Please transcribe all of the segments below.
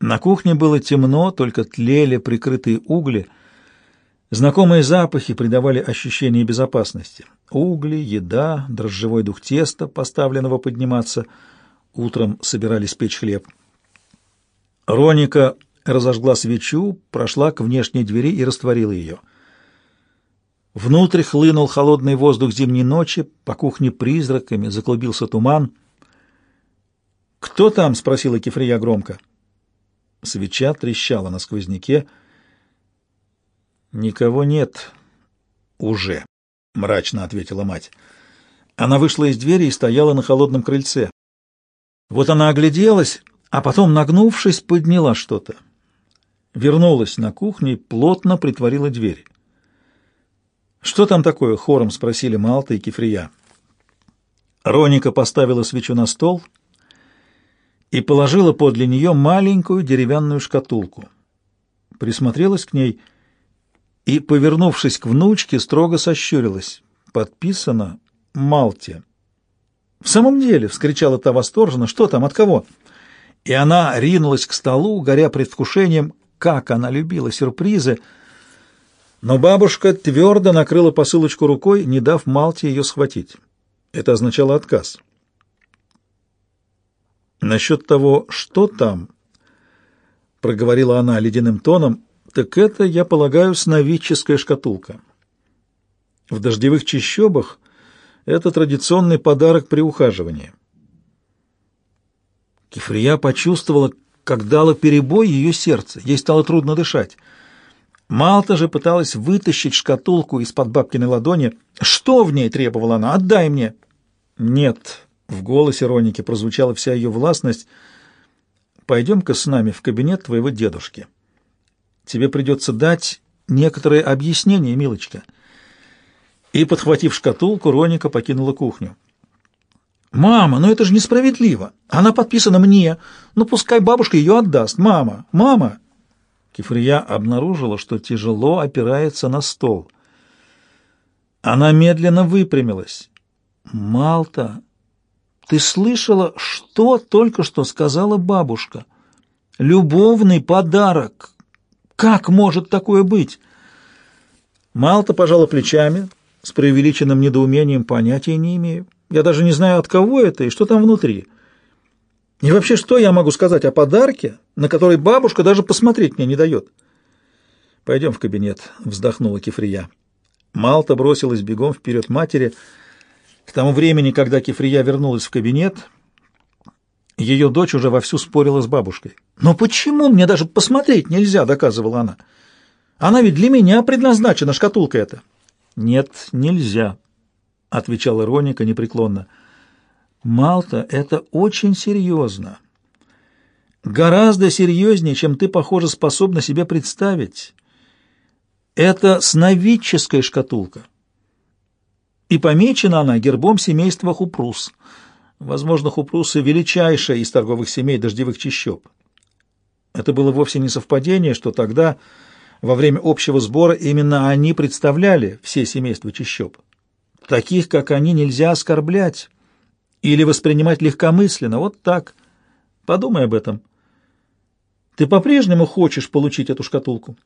На кухне было темно, только тлели прикрытые угли. Знакомые запахи придавали ощущение безопасности. Угли, еда, дрожжевой дух теста, поставленного подниматься. Утром собирались печь хлеб. Роника разожгла свечу, прошла к внешней двери и растворила ее. Внутрь хлынул холодный воздух зимней ночи, по кухне призраками заклубился туман. «Кто там?» — спросила Кефрия громко. Свеча трещала на сквозняке. «Никого нет. Уже», — мрачно ответила мать. Она вышла из двери и стояла на холодном крыльце. Вот она огляделась, а потом, нагнувшись, подняла что-то. Вернулась на кухню и плотно притворила дверь. «Что там такое?» — хором спросили Малта и Кефрия. Роника поставила свечу на стол — и положила подле нее маленькую деревянную шкатулку. Присмотрелась к ней и, повернувшись к внучке, строго сощурилась. Подписано «Малте». «В самом деле!» — вскричала та восторженно. «Что там? От кого?» И она ринулась к столу, горя предвкушением, как она любила сюрпризы. Но бабушка твердо накрыла посылочку рукой, не дав Малте ее схватить. Это означало отказ. Насчет того, что там, — проговорила она ледяным тоном, — так это, я полагаю, сновидческая шкатулка. В дождевых чащобах это традиционный подарок при ухаживании. Кефрия почувствовала, как дало перебой ее сердце, ей стало трудно дышать. Малта же пыталась вытащить шкатулку из-под бабкиной ладони. «Что в ней?» — требовала она. «Отдай мне!» «Нет», в голосе Роники прозвучала вся ее властность. «Пойдем-ка с нами в кабинет твоего дедушки. Тебе придется дать некоторые объяснения, милочка». И, подхватив шкатулку, Роника покинула кухню. «Мама, ну это же несправедливо! Она подписана мне. Ну пускай бабушка ее отдаст. Мама! Мама!» Кефрия обнаружила, что тяжело опирается на стол. Она медленно выпрямилась. «Малта!» Ты слышала, что только что сказала бабушка? Любовный подарок. Как может такое быть? Малта пожала плечами, с преувеличенным недоумением понятия не имею. Я даже не знаю, от кого это и что там внутри. И вообще, что я могу сказать о подарке, на который бабушка даже посмотреть мне не дает? Пойдем в кабинет, вздохнула Кефрия. Малта бросилась бегом вперед матери, — к тому времени, когда Кефрия вернулась в кабинет, ее дочь уже вовсю спорила с бабушкой. «Но почему мне даже посмотреть нельзя?» — доказывала она. «Она ведь для меня предназначена, шкатулка эта». «Нет, нельзя», — отвечала Роника непреклонно. «Малта, это очень серьезно. Гораздо серьезнее, чем ты, похоже, способна себе представить. Это сновидческая шкатулка и помечена она гербом семейства Хупрус. Возможно, Хупрусы — величайшая из торговых семей дождевых чащоб. Это было вовсе не совпадение, что тогда, во время общего сбора, именно они представляли все семейства чащоб. Таких, как они, нельзя оскорблять или воспринимать легкомысленно, вот так. Подумай об этом. Ты по-прежнему хочешь получить эту шкатулку?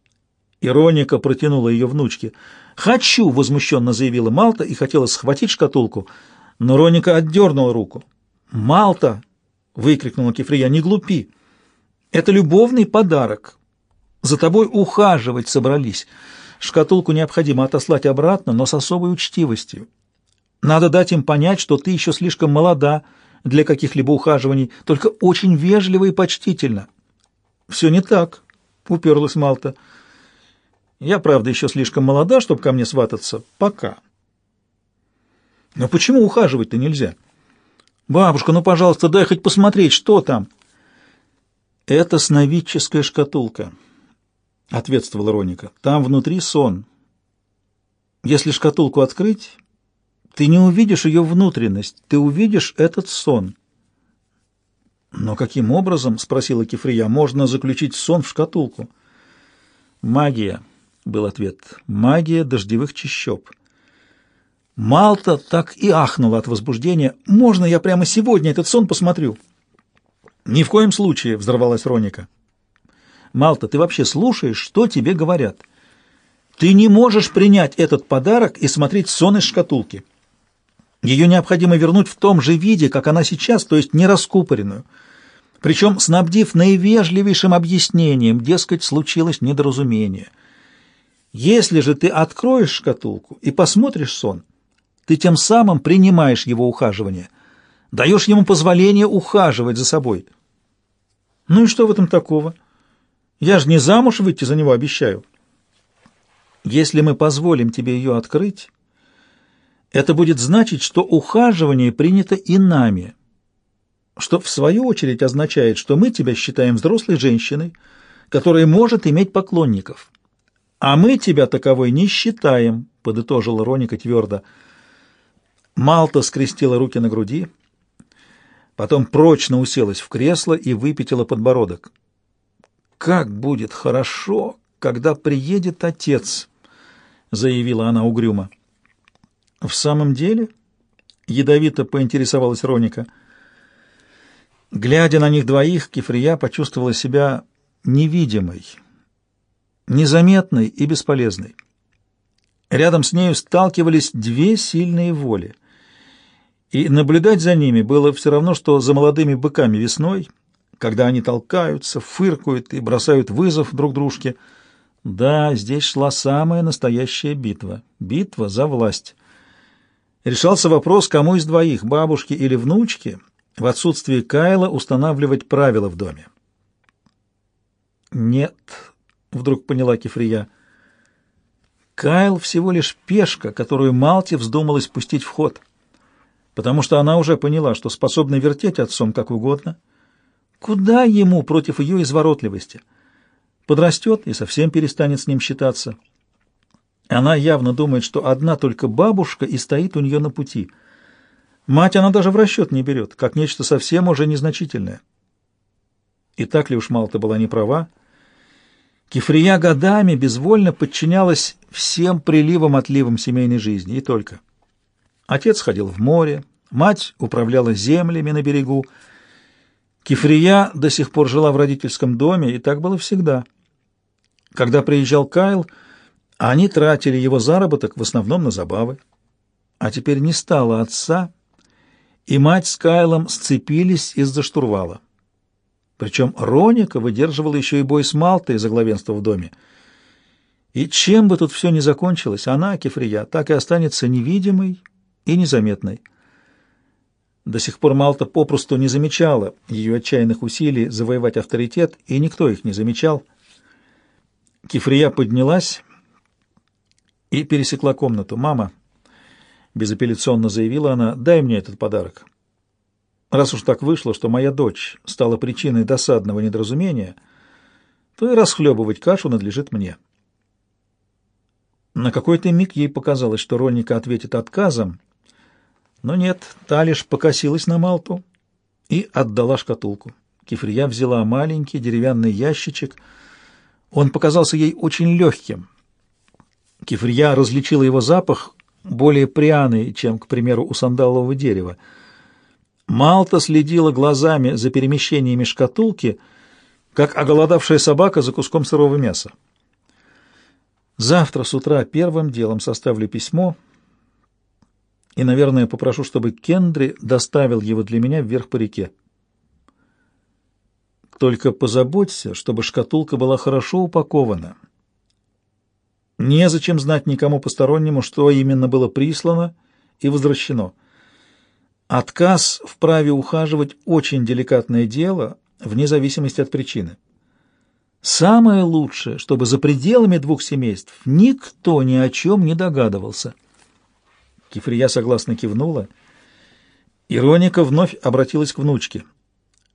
Ироника протянула ее внучке. «Хочу!» — возмущенно заявила Малта и хотела схватить шкатулку, но Роника отдернула руку. «Малта!» — выкрикнула Кефрия. «Не глупи! Это любовный подарок. За тобой ухаживать собрались. Шкатулку необходимо отослать обратно, но с особой учтивостью. Надо дать им понять, что ты еще слишком молода для каких-либо ухаживаний, только очень вежливо и почтительно». «Все не так», — уперлась Малта. Я, правда, еще слишком молода, чтобы ко мне свататься. Пока. Но почему ухаживать-то нельзя? Бабушка, ну, пожалуйста, дай хоть посмотреть, что там. Это сновидческая шкатулка, ответствовала Роника. Там внутри сон. Если шкатулку открыть, ты не увидишь ее внутренность, ты увидишь этот сон. Но каким образом, спросила Кефрия, можно заключить сон в шкатулку? Магия. — был ответ. «Магия дождевых чащоб». Малта так и ахнула от возбуждения. «Можно я прямо сегодня этот сон посмотрю?» «Ни в коем случае!» — взорвалась Роника. Малта, ты вообще слушаешь, что тебе говорят? Ты не можешь принять этот подарок и смотреть сон из шкатулки. Ее необходимо вернуть в том же виде, как она сейчас, то есть не раскупоренную. Причем снабдив наивежливейшим объяснением, дескать, случилось недоразумение. Если же ты откроешь шкатулку и посмотришь сон, ты тем самым принимаешь его ухаживание, даешь ему позволение ухаживать за собой. Ну и что в этом такого? Я же не замуж выйти за него обещаю. Если мы позволим тебе ее открыть, это будет значить, что ухаживание принято и нами, что в свою очередь означает, что мы тебя считаем взрослой женщиной, которая может иметь поклонников. А мы тебя таковой не считаем, подытожила Роника твердо. Малта скрестила руки на груди, потом прочно уселась в кресло и выпятила подбородок. «Как будет хорошо, когда приедет отец!» — заявила она угрюмо. «В самом деле?» — ядовито поинтересовалась Роника. Глядя на них двоих, Кефрия почувствовала себя невидимой, незаметной и бесполезной. Рядом с нею сталкивались две сильные воли — и наблюдать за ними было все равно, что за молодыми быками весной, когда они толкаются, фыркают и бросают вызов друг дружке. Да, здесь шла самая настоящая битва. Битва за власть. Решался вопрос, кому из двоих, бабушки или внучки, в отсутствие Кайла устанавливать правила в доме. «Нет», — вдруг поняла Кефрия, — «Кайл всего лишь пешка, которую Малти вздумалась пустить в ход» потому что она уже поняла, что способна вертеть отцом как угодно. Куда ему против ее изворотливости? Подрастет и совсем перестанет с ним считаться. Она явно думает, что одна только бабушка и стоит у нее на пути. Мать она даже в расчет не берет, как нечто совсем уже незначительное. И так ли уж Малта была не права? Кефрия годами безвольно подчинялась всем приливам-отливам семейной жизни, и только. Отец ходил в море, мать управляла землями на берегу. Кифрия до сих пор жила в родительском доме, и так было всегда. Когда приезжал Кайл, они тратили его заработок в основном на забавы. А теперь не стало отца, и мать с Кайлом сцепились из-за штурвала. Причем Роника выдерживала еще и бой с Малтой за главенство в доме. И чем бы тут все ни закончилось, она, Кефрия, так и останется невидимой, и незаметной. До сих пор Малта попросту не замечала ее отчаянных усилий завоевать авторитет, и никто их не замечал. Кифрия поднялась и пересекла комнату. «Мама», — безапелляционно заявила она, — «дай мне этот подарок. Раз уж так вышло, что моя дочь стала причиной досадного недоразумения, то и расхлебывать кашу надлежит мне». На какой-то миг ей показалось, что Ронника ответит отказом, но нет, та лишь покосилась на Малту и отдала шкатулку. Кефрия взяла маленький деревянный ящичек. Он показался ей очень легким. Кефрия различила его запах, более пряный, чем, к примеру, у сандалового дерева. Малта следила глазами за перемещениями шкатулки, как оголодавшая собака за куском сырого мяса. «Завтра с утра первым делом составлю письмо», и, наверное, попрошу, чтобы Кендри доставил его для меня вверх по реке. Только позаботься, чтобы шкатулка была хорошо упакована. Незачем знать никому постороннему, что именно было прислано и возвращено. Отказ в праве ухаживать – очень деликатное дело, вне зависимости от причины. Самое лучшее, чтобы за пределами двух семейств никто ни о чем не догадывался – Кифрия согласно кивнула. Ироника вновь обратилась к внучке.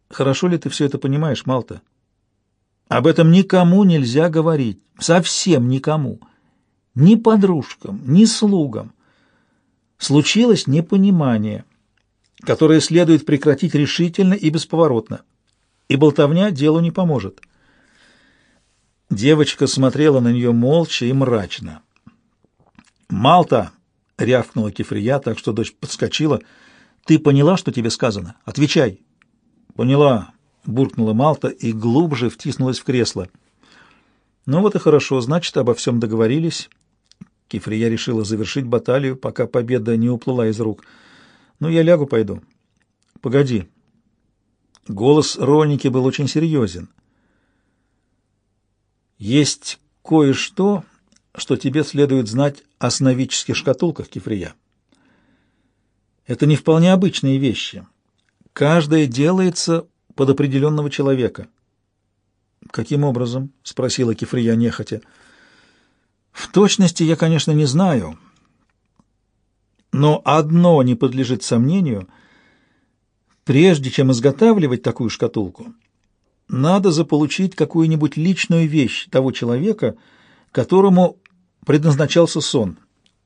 «Хорошо ли ты все это понимаешь, Малта? Об этом никому нельзя говорить, совсем никому, ни подружкам, ни слугам. Случилось непонимание, которое следует прекратить решительно и бесповоротно, и болтовня делу не поможет». Девочка смотрела на нее молча и мрачно. «Малта!» — рявкнула Кефрия, так что дочь подскочила. «Ты поняла, что тебе сказано? Отвечай!» «Поняла!» — буркнула Малта и глубже втиснулась в кресло. Ну вот и хорошо, значит, обо всем договорились. Кифрия решила завершить баталию, пока победа не уплыла из рук. Ну, я лягу пойду. Погоди. Голос Роники был очень серьезен. Есть кое-что, что тебе следует знать о сновидческих шкатулках, Кифрия. Это не вполне обычные вещи. Каждая делается под определенного человека. «Каким образом?» — спросила Кифрия нехотя. «В точности я, конечно, не знаю, но одно не подлежит сомнению. Прежде чем изготавливать такую шкатулку, надо заполучить какую-нибудь личную вещь того человека, которому предназначался сон.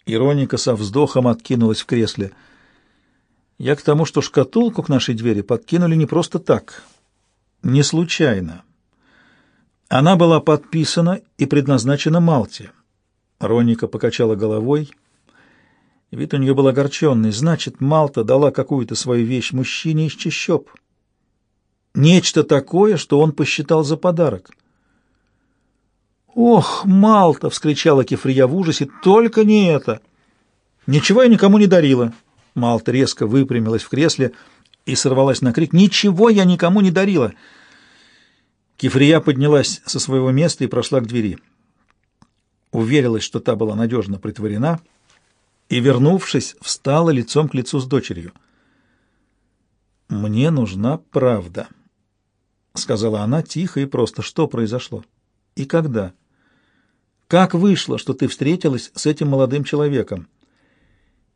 Ироника со вздохом откинулась в кресле. Я к тому, что шкатулку к нашей двери подкинули не просто так, не случайно. Она была подписана и предназначена Малте. Роника покачала головой. Вид у нее был огорченный. Значит, Малта дала какую-то свою вещь мужчине из чащоб. Нечто такое, что он посчитал за подарок. «Ох, Малта!» — вскричала Кефрия в ужасе. «Только не это!» «Ничего я никому не дарила!» Малта резко выпрямилась в кресле и сорвалась на крик. «Ничего я никому не дарила!» Кефрия поднялась со своего места и прошла к двери. Уверилась, что та была надежно притворена, и, вернувшись, встала лицом к лицу с дочерью. «Мне нужна правда», — сказала она тихо и просто. «Что произошло? И когда?» Как вышло, что ты встретилась с этим молодым человеком?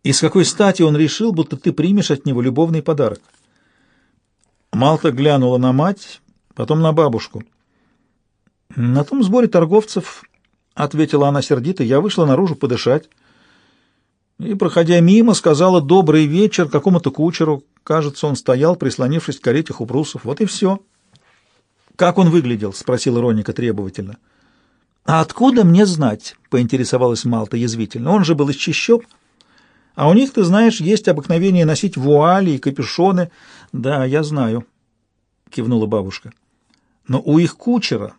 И с какой стати он решил, будто ты примешь от него любовный подарок? Малта глянула на мать, потом на бабушку. На том сборе торговцев, ответила она сердито, я вышла наружу подышать. И, проходя мимо, сказала «добрый вечер» какому-то кучеру. Кажется, он стоял, прислонившись к карете хупрусов. Вот и все. «Как он выглядел?» — спросила Роника требовательно. — «А откуда мне знать?» — поинтересовалась Малта язвительно. «Он же был из чащоб. А у них, ты знаешь, есть обыкновение носить вуали и капюшоны». «Да, я знаю», — кивнула бабушка. «Но у их кучера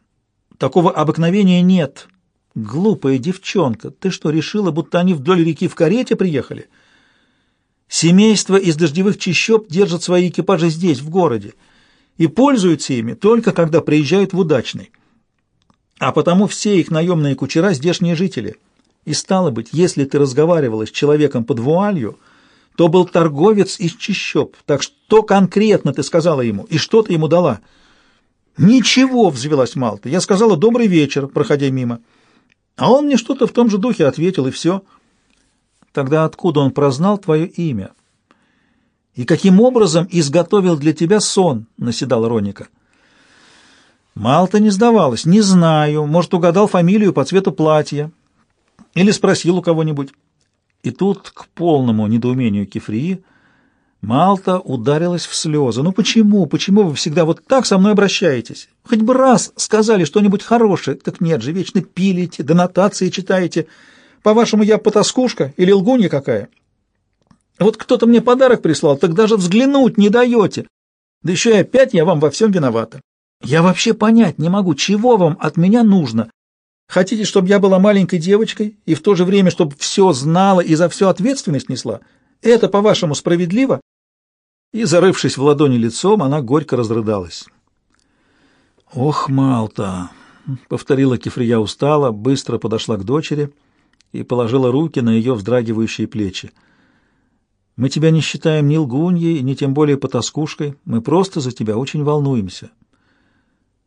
такого обыкновения нет. Глупая девчонка, ты что, решила, будто они вдоль реки в карете приехали?» Семейство из дождевых чащоб держат свои экипажи здесь, в городе, и пользуются ими только когда приезжают в удачный а потому все их наемные кучера – здешние жители. И стало быть, если ты разговаривала с человеком под вуалью, то был торговец из чащоб. Так что конкретно ты сказала ему и что ты ему дала? Ничего, взвелась Малта. Я сказала «добрый вечер», проходя мимо. А он мне что-то в том же духе ответил, и все. Тогда откуда он прознал твое имя? И каким образом изготовил для тебя сон, наседала Роника. Малта не сдавалась. «Не знаю. Может, угадал фамилию по цвету платья. Или спросил у кого-нибудь». И тут, к полному недоумению Кефрии, Малта ударилась в слезы. «Ну почему? Почему вы всегда вот так со мной обращаетесь? Хоть бы раз сказали что-нибудь хорошее. Так нет же, вечно пилите, донотации читаете. По-вашему, я потаскушка или лгунья какая? Вот кто-то мне подарок прислал, так даже взглянуть не даете. Да еще и опять я вам во всем виновата. Я вообще понять не могу, чего вам от меня нужно. Хотите, чтобы я была маленькой девочкой и в то же время, чтобы все знала и за все ответственность несла? Это, по-вашему, справедливо?» И, зарывшись в ладони лицом, она горько разрыдалась. «Ох, Малта!» — повторила Кефрия устало, быстро подошла к дочери и положила руки на ее вздрагивающие плечи. «Мы тебя не считаем ни лгуньей, ни тем более потаскушкой. Мы просто за тебя очень волнуемся».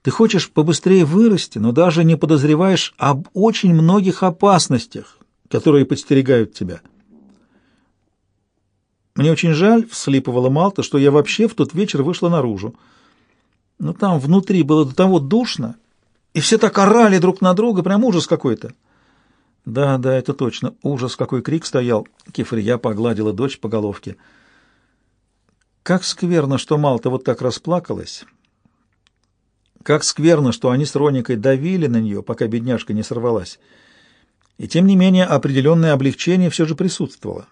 Ты хочешь побыстрее вырасти, но даже не подозреваешь об очень многих опасностях, которые подстерегают тебя. Мне очень жаль, — вслипывала Малта, — что я вообще в тот вечер вышла наружу. Но там внутри было до того душно, и все так орали друг на друга, прям ужас какой-то. Да, да, это точно, ужас, какой крик стоял. Кефрия погладила дочь по головке. Как скверно, что Малта вот так расплакалась. Как скверно, что они с Роникой давили на нее, пока бедняжка не сорвалась. И тем не менее определенное облегчение все же присутствовало.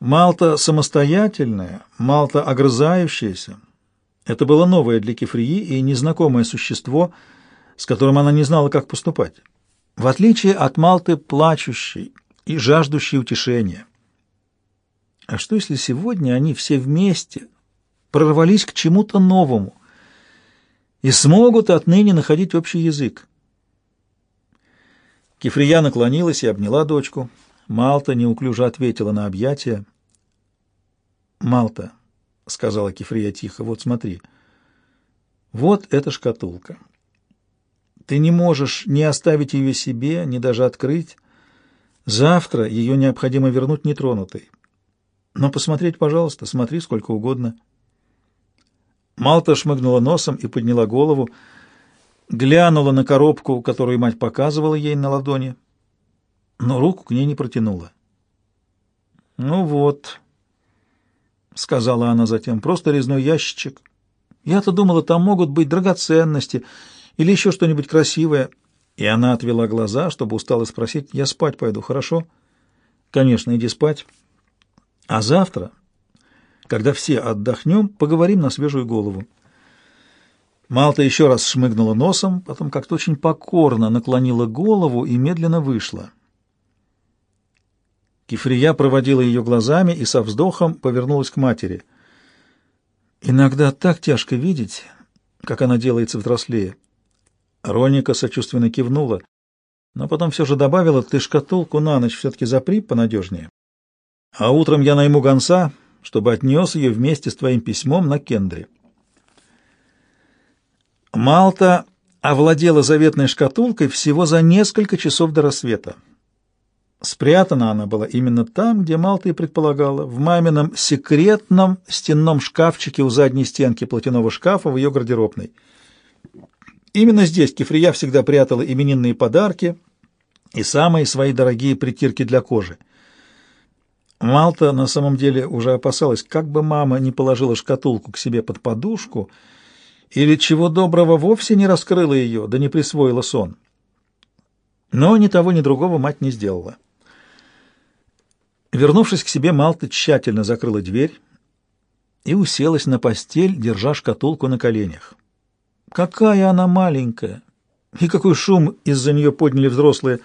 Малта самостоятельная, Малта огрызающаяся. Это было новое для Кефрии и незнакомое существо, с которым она не знала, как поступать. В отличие от Малты, плачущей и жаждущей утешения. А что, если сегодня они все вместе прорвались к чему-то новому и смогут отныне находить общий язык? Кефрия наклонилась и обняла дочку. Малта неуклюже ответила на объятия. «Малта», — сказала Кефрия тихо, — «вот смотри, вот эта шкатулка». Ты не можешь ни оставить ее себе, ни даже открыть. Завтра ее необходимо вернуть нетронутой. Но посмотреть, пожалуйста, смотри сколько угодно. Малта шмыгнула носом и подняла голову, глянула на коробку, которую мать показывала ей на ладони, но руку к ней не протянула. «Ну вот», — сказала она затем, — «просто резной ящичек. Я-то думала, там могут быть драгоценности» или еще что-нибудь красивое. И она отвела глаза, чтобы устало спросить, я спать пойду, хорошо? Конечно, иди спать. А завтра, когда все отдохнем, поговорим на свежую голову. Малта еще раз шмыгнула носом, потом как-то очень покорно наклонила голову и медленно вышла. Кифрия проводила ее глазами и со вздохом повернулась к матери. «Иногда так тяжко видеть, как она делается взрослее. Роника сочувственно кивнула, но потом все же добавила, ты шкатулку на ночь все-таки запри понадежнее. А утром я найму гонца, чтобы отнес ее вместе с твоим письмом на Кендри. Малта овладела заветной шкатулкой всего за несколько часов до рассвета. Спрятана она была именно там, где Малта и предполагала, в мамином секретном стенном шкафчике у задней стенки платяного шкафа в ее гардеробной — Именно здесь Кефрия всегда прятала именинные подарки и самые свои дорогие притирки для кожи. Малта на самом деле уже опасалась, как бы мама не положила шкатулку к себе под подушку или чего доброго вовсе не раскрыла ее, да не присвоила сон. Но ни того, ни другого мать не сделала. Вернувшись к себе, Малта тщательно закрыла дверь и уселась на постель, держа шкатулку на коленях. Какая она маленькая! И какой шум из-за нее подняли взрослые!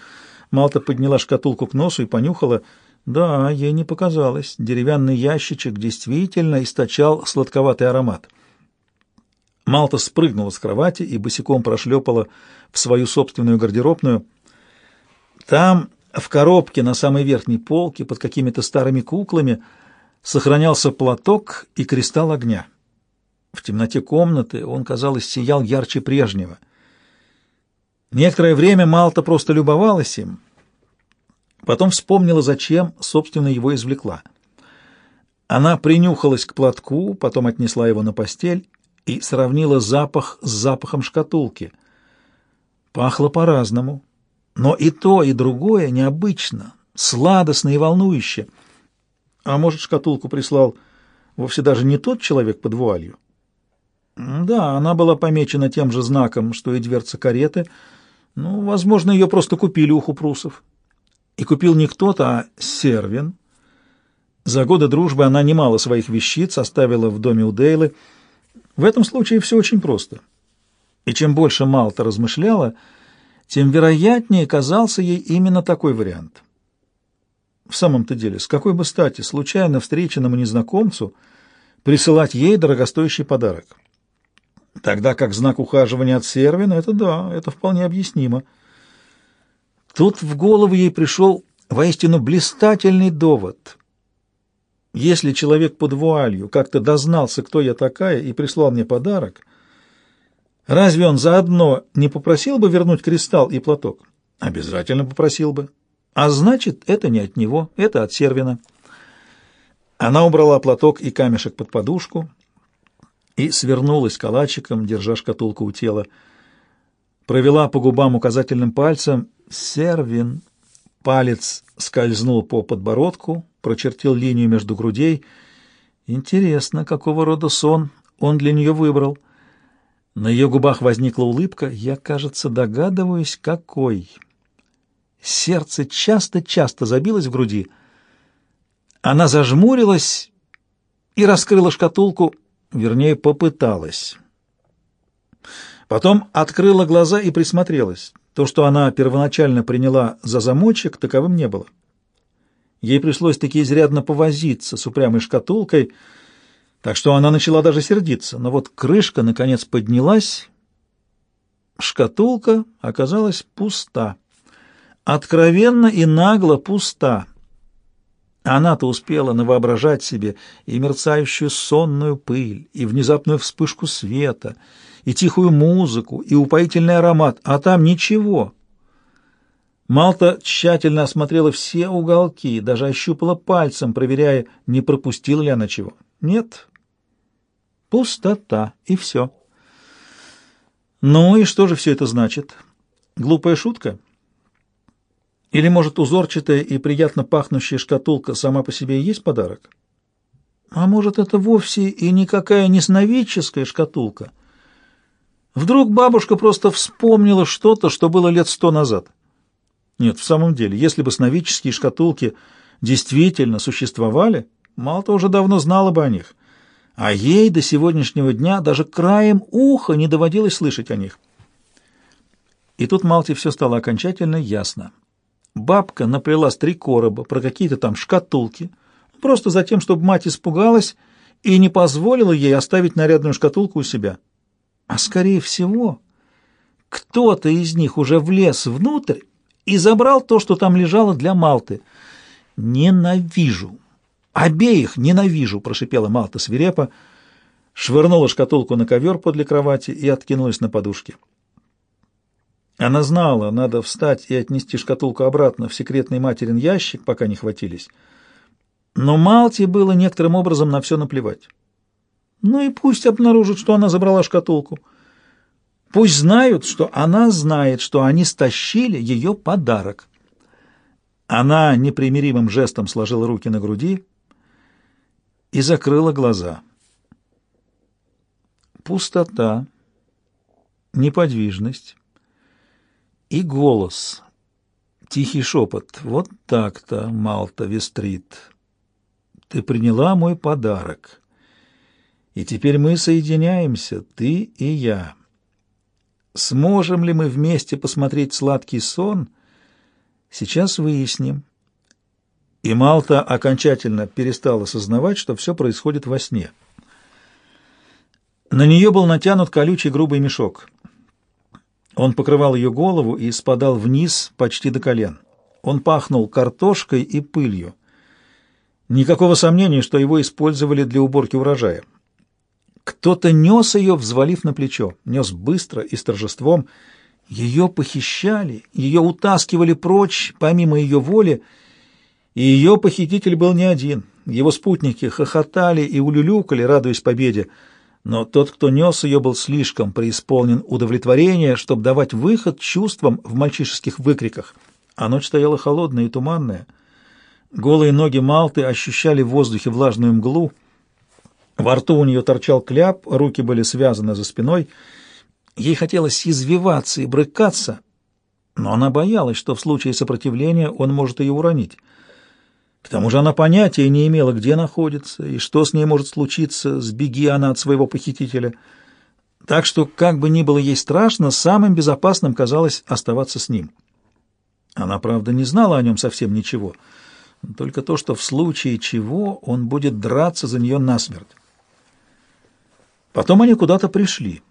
Малта подняла шкатулку к носу и понюхала. Да, ей не показалось. Деревянный ящичек действительно источал сладковатый аромат. Малта спрыгнула с кровати и босиком прошлепала в свою собственную гардеробную. Там, в коробке на самой верхней полке, под какими-то старыми куклами, сохранялся платок и кристалл огня. В темноте комнаты он, казалось, сиял ярче прежнего. Некоторое время Малта просто любовалась им, потом вспомнила, зачем, собственно, его извлекла. Она принюхалась к платку, потом отнесла его на постель и сравнила запах с запахом шкатулки. Пахло по-разному, но и то, и другое необычно, сладостно и волнующе. А может, шкатулку прислал вовсе даже не тот человек под вуалью? Да, она была помечена тем же знаком, что и дверца кареты. Ну, возможно, ее просто купили у хупрусов. И купил не кто-то, а Сервин. За годы дружбы она немало своих вещиц оставила в доме у Дейлы. В этом случае все очень просто. И чем больше Малта размышляла, тем вероятнее казался ей именно такой вариант. В самом-то деле, с какой бы стати случайно встреченному незнакомцу присылать ей дорогостоящий подарок? Тогда как знак ухаживания от Сервина, это да, это вполне объяснимо. Тут в голову ей пришел воистину блистательный довод. Если человек под вуалью как-то дознался, кто я такая, и прислал мне подарок, разве он заодно не попросил бы вернуть кристалл и платок? Обязательно попросил бы. А значит, это не от него, это от Сервина. Она убрала платок и камешек под подушку, и свернулась калачиком, держа шкатулку у тела. Провела по губам указательным пальцем «Сервин». Палец скользнул по подбородку, прочертил линию между грудей. Интересно, какого рода сон он для нее выбрал. На ее губах возникла улыбка. Я, кажется, догадываюсь, какой. Сердце часто-часто забилось в груди. Она зажмурилась и раскрыла шкатулку — вернее, попыталась. Потом открыла глаза и присмотрелась. То, что она первоначально приняла за замочек, таковым не было. Ей пришлось таки изрядно повозиться с упрямой шкатулкой, так что она начала даже сердиться. Но вот крышка, наконец, поднялась. Шкатулка оказалась пуста. Откровенно и нагло пуста. Она-то успела навоображать себе и мерцающую сонную пыль, и внезапную вспышку света, и тихую музыку, и упоительный аромат, а там ничего. Малта тщательно осмотрела все уголки, даже ощупала пальцем, проверяя, не пропустила ли она чего. Нет, пустота, и все. Ну и что же все это значит? Глупая шутка? Или, может, узорчатая и приятно пахнущая шкатулка сама по себе и есть подарок? А может, это вовсе и никакая не сновидческая шкатулка? Вдруг бабушка просто вспомнила что-то, что было лет сто назад? Нет, в самом деле, если бы сновидческие шкатулки действительно существовали, Малта уже давно знала бы о них, а ей до сегодняшнего дня даже краем уха не доводилось слышать о них. И тут Малте все стало окончательно ясно. Бабка наплела три короба про какие-то там шкатулки, просто за тем, чтобы мать испугалась и не позволила ей оставить нарядную шкатулку у себя. А скорее всего, кто-то из них уже влез внутрь и забрал то, что там лежало для Малты. «Ненавижу! Обеих ненавижу!» — прошипела Малта свирепо, швырнула шкатулку на ковер подле кровати и откинулась на подушке. Она знала, надо встать и отнести шкатулку обратно в секретный материн ящик, пока не хватились. Но Малте было некоторым образом на все наплевать. Ну и пусть обнаружат, что она забрала шкатулку. Пусть знают, что она знает, что они стащили ее подарок. Она непримиримым жестом сложила руки на груди и закрыла глаза. Пустота, неподвижность и голос. Тихий шепот. «Вот так-то, Малта Вестрит. Ты приняла мой подарок. И теперь мы соединяемся, ты и я. Сможем ли мы вместе посмотреть сладкий сон? Сейчас выясним». И Малта окончательно перестала сознавать, что все происходит во сне. На нее был натянут колючий грубый мешок — он покрывал ее голову и спадал вниз почти до колен. Он пахнул картошкой и пылью. Никакого сомнения, что его использовали для уборки урожая. Кто-то нес ее, взвалив на плечо, нес быстро и с торжеством. Ее похищали, ее утаскивали прочь, помимо ее воли, и ее похититель был не один. Его спутники хохотали и улюлюкали, радуясь победе, но тот, кто нес ее, был слишком преисполнен удовлетворения, чтобы давать выход чувствам в мальчишеских выкриках. А ночь стояла холодная и туманная. Голые ноги Малты ощущали в воздухе влажную мглу. Во рту у нее торчал кляп, руки были связаны за спиной. Ей хотелось извиваться и брыкаться, но она боялась, что в случае сопротивления он может ее уронить. К тому же она понятия не имела, где находится и что с ней может случиться, сбеги она от своего похитителя. Так что, как бы ни было ей страшно, самым безопасным казалось оставаться с ним. Она, правда, не знала о нем совсем ничего, только то, что в случае чего он будет драться за нее насмерть. Потом они куда-то пришли.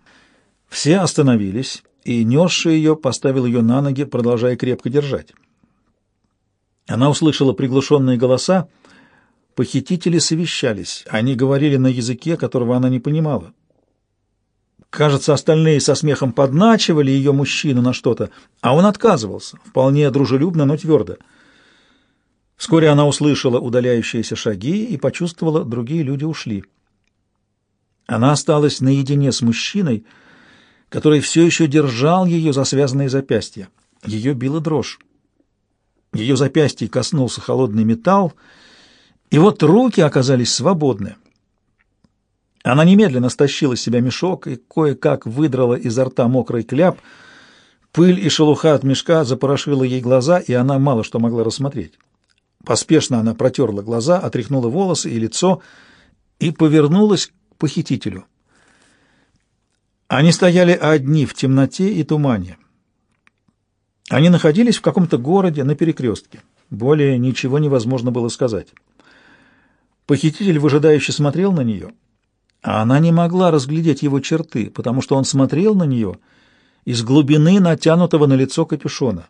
Все остановились, и несший ее поставил ее на ноги, продолжая крепко держать. Она услышала приглушенные голоса. Похитители совещались. Они говорили на языке, которого она не понимала. Кажется, остальные со смехом подначивали ее мужчину на что-то, а он отказывался, вполне дружелюбно, но твердо. Вскоре она услышала удаляющиеся шаги и почувствовала, другие люди ушли. Она осталась наедине с мужчиной, который все еще держал ее за связанные запястья. Ее била дрожь. Ее запястье коснулся холодный металл, и вот руки оказались свободны. Она немедленно стащила с себя мешок и кое-как выдрала изо рта мокрый кляп. Пыль и шелуха от мешка запорошила ей глаза, и она мало что могла рассмотреть. Поспешно она протерла глаза, отряхнула волосы и лицо и повернулась к похитителю. Они стояли одни в темноте и тумане. Они находились в каком-то городе на перекрестке. Более ничего невозможно было сказать. Похититель выжидающе смотрел на нее, а она не могла разглядеть его черты, потому что он смотрел на нее из глубины натянутого на лицо капюшона.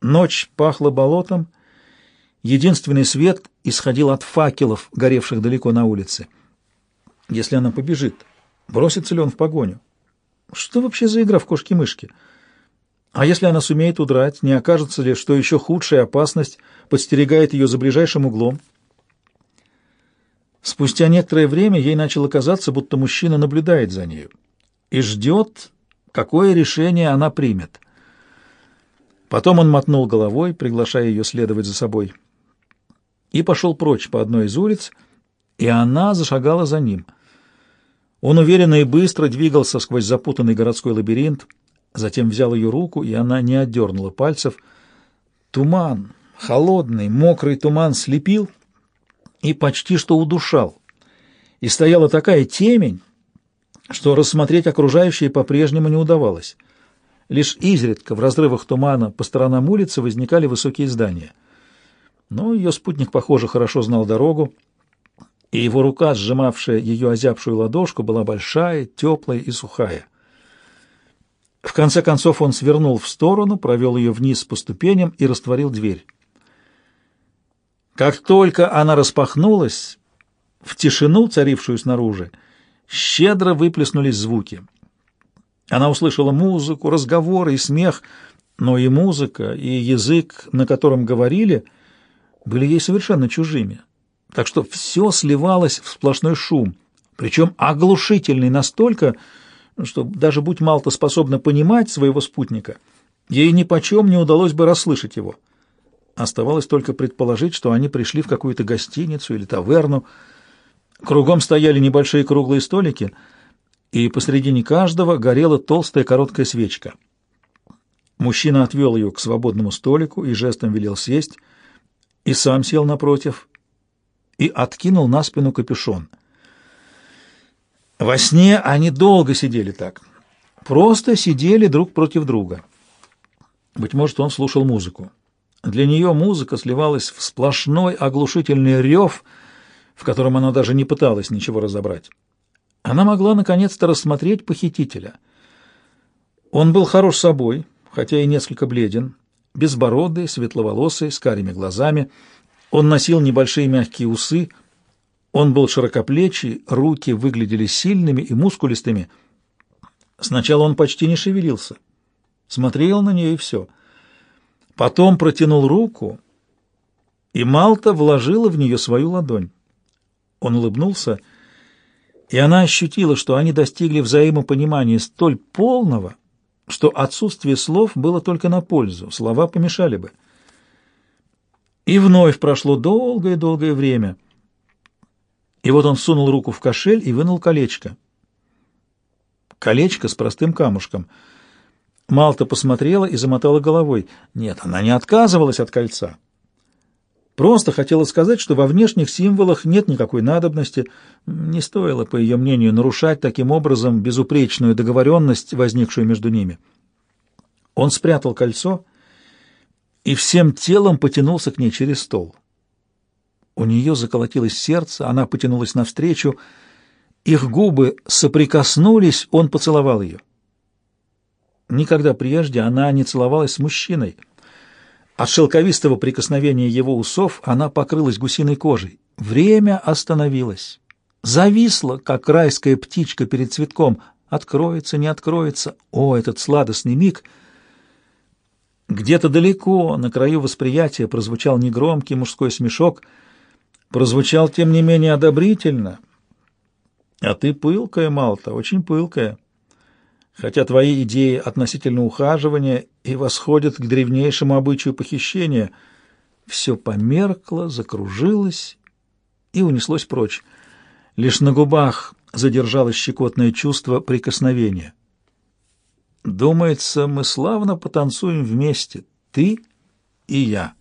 Ночь пахла болотом, единственный свет исходил от факелов, горевших далеко на улице. Если она побежит, бросится ли он в погоню? Что вообще за игра в кошки-мышки? А если она сумеет удрать, не окажется ли, что еще худшая опасность подстерегает ее за ближайшим углом? Спустя некоторое время ей начало казаться, будто мужчина наблюдает за нею и ждет, какое решение она примет. Потом он мотнул головой, приглашая ее следовать за собой, и пошел прочь по одной из улиц, и она зашагала за ним. Он уверенно и быстро двигался сквозь запутанный городской лабиринт, затем взял ее руку, и она не отдернула пальцев. Туман, холодный, мокрый туман слепил и почти что удушал. И стояла такая темень, что рассмотреть окружающее по-прежнему не удавалось. Лишь изредка в разрывах тумана по сторонам улицы возникали высокие здания. Но ее спутник, похоже, хорошо знал дорогу, и его рука, сжимавшая ее озябшую ладошку, была большая, теплая и сухая. В конце концов он свернул в сторону, провел ее вниз по ступеням и растворил дверь. Как только она распахнулась, в тишину, царившую снаружи, щедро выплеснулись звуки. Она услышала музыку, разговоры и смех, но и музыка, и язык, на котором говорили, были ей совершенно чужими. Так что все сливалось в сплошной шум, причем оглушительный настолько, что даже будь Малта способна понимать своего спутника, ей ни почем не удалось бы расслышать его. Оставалось только предположить, что они пришли в какую-то гостиницу или таверну. Кругом стояли небольшие круглые столики, и посредине каждого горела толстая короткая свечка. Мужчина отвел ее к свободному столику и жестом велел сесть, и сам сел напротив и откинул на спину капюшон. Во сне они долго сидели так, просто сидели друг против друга. Быть может, он слушал музыку. Для нее музыка сливалась в сплошной оглушительный рев, в котором она даже не пыталась ничего разобрать. Она могла наконец-то рассмотреть похитителя. Он был хорош собой, хотя и несколько бледен, безбородый, светловолосый, с карими глазами. Он носил небольшие мягкие усы. Он был широкоплечий, руки выглядели сильными и мускулистыми. Сначала он почти не шевелился. Смотрел на нее и все — Потом протянул руку, и Малта вложила в нее свою ладонь. Он улыбнулся, и она ощутила, что они достигли взаимопонимания столь полного, что отсутствие слов было только на пользу, слова помешали бы. И вновь прошло долгое-долгое время. И вот он сунул руку в кошель и вынул колечко. Колечко с простым камушком — Малта посмотрела и замотала головой. Нет, она не отказывалась от кольца. Просто хотела сказать, что во внешних символах нет никакой надобности. Не стоило, по ее мнению, нарушать таким образом безупречную договоренность, возникшую между ними. Он спрятал кольцо и всем телом потянулся к ней через стол. У нее заколотилось сердце, она потянулась навстречу. Их губы соприкоснулись, он поцеловал ее. Никогда прежде она не целовалась с мужчиной. От шелковистого прикосновения его усов она покрылась гусиной кожей. Время остановилось. Зависла, как райская птичка перед цветком. Откроется, не откроется. О, этот сладостный миг! Где-то далеко, на краю восприятия, прозвучал негромкий мужской смешок. Прозвучал, тем не менее, одобрительно. «А ты пылкая, Малта, очень пылкая» хотя твои идеи относительно ухаживания и восходят к древнейшему обычаю похищения. Все померкло, закружилось и унеслось прочь. Лишь на губах задержалось щекотное чувство прикосновения. Думается, мы славно потанцуем вместе, ты и я.